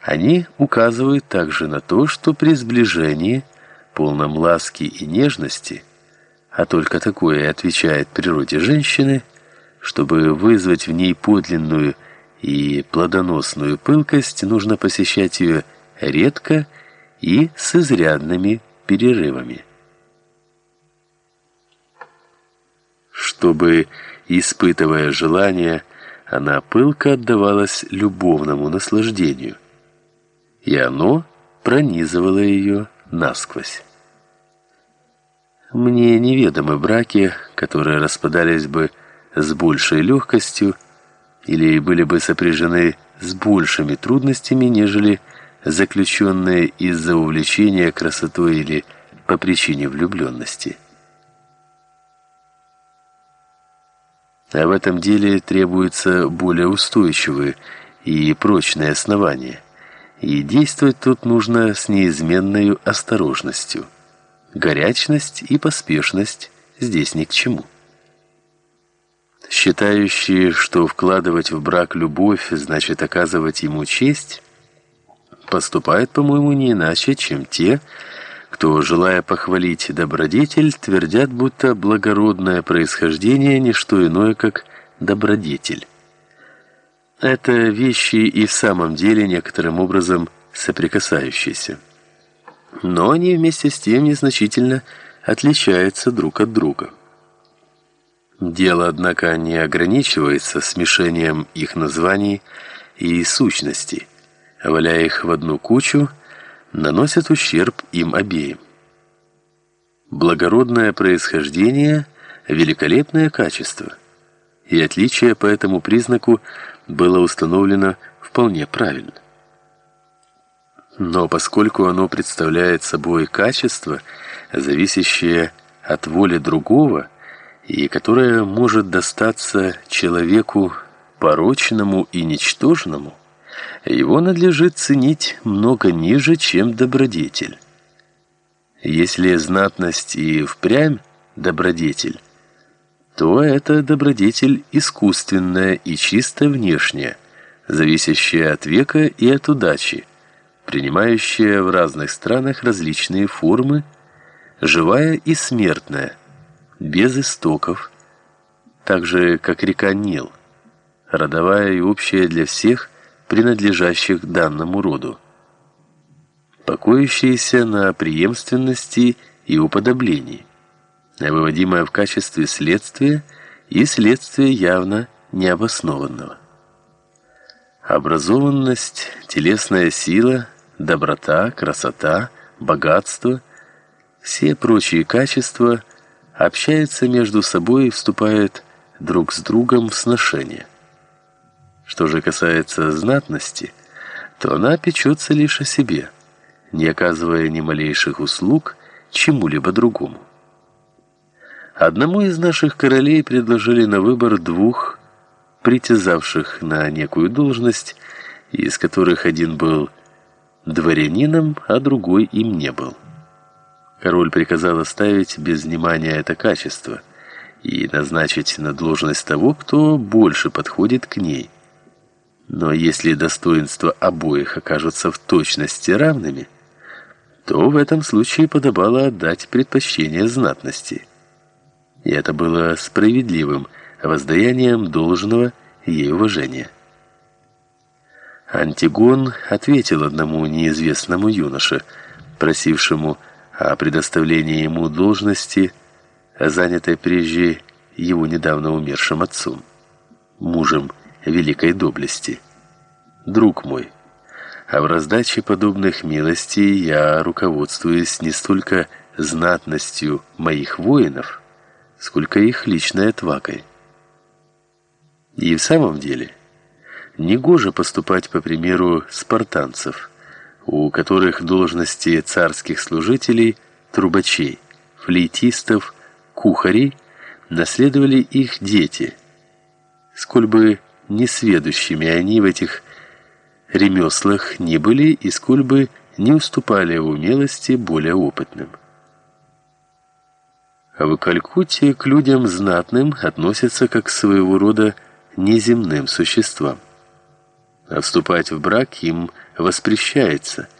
Они указывают также на то, что при сближении, полном ласки и нежности, а только такое отвечает природе женщины, чтобы вызвать в ней подлинную и плодоносную пылкость, нужно посещать ее редко и с изрядными перерывами. Чтобы, испытывая желание, она пылко отдавалась любовному наслаждению, и оно пронизывало ее насквозь. Мне неведомы браки, которые распадались бы с большей легкостью или были бы сопряжены с большими трудностями, нежели заключенные из-за увлечения красотой или по причине влюбленности. А в этом деле требуются более устойчивые и прочные основания. И действовать тут нужно с неизменной осторожностью. Горячность и поспешность здесь ни к чему. Считающие, что вкладывать в брак любовь значит оказывать ему честь, поступают, по-моему, не иначе, чем те, кто, желая похвалить добродетель, твердят, будто благородное происхождение не что иное, как добродетель. Это вещи и в самом деле некоторым образом соприкасающиеся. Но они вместе с тем незначительно отличаются друг от друга. Дело, однако, не ограничивается смешением их названий и сущностей. Валяя их в одну кучу, наносят ущерб им обеим. Благородное происхождение великолепное качество, и отличие по этому признаку было установлено вполне правильно. Но поскольку оно представляет собой качество, зависящее от воли другого, и которое может достаться человеку порочному и ничтожному, его надлежит ценить много ниже, чем добродетель. Если знатность и впрямь добродетель, то это добродетель искусственная и чисто внешняя, зависящая от века и от удачи, принимающая в разных странах различные формы, живая и смертная, без истоков, так же как река Нил, родовая и общая для всех – принадлежащих данному роду, покоящиеся на преемственности и уподоблении, выводимое в качестве следствия и следствия явно необоснованного. Образованность, телесная сила, доброта, красота, богатство, все прочие качества общаются между собой и вступают друг с другом в сношение. Что же касается знатности, то она печется лишь о себе, не оказывая ни малейших услуг чему-либо другому. Одному из наших королей предложили на выбор двух притязавших на некую должность, из которых один был дворянином, а другой им не был. Король приказал оставить без внимания это качество и назначить на должность того, кто больше подходит к ней – но если достоинства обоих окажутся в точности равными, то в этом случае подобало отдать предпочтение знатности. И это было справедливым воздаянием должного ей уважения. Антигон ответил одному неизвестному юноше, просившему о предоставлении ему должности, занятой прежде его недавно умершим отцом, мужем великой доблести. Друг мой, а в раздаче подобных милостей я руководствуюсь не столько знатностью моих воинов, сколько их личной отвагой. И в самом деле, негоже поступать по примеру спартанцев, у которых должности царских служителей, трубачей, флейтистов, кухарей наследовали их дети, сколь бы несведущими они в этих ремеслах не были и сколь бы не уступали умелости более опытным. А в Калькутте к людям знатным относятся как к своего рода неземным существам. а вступать в брак им воспрещается –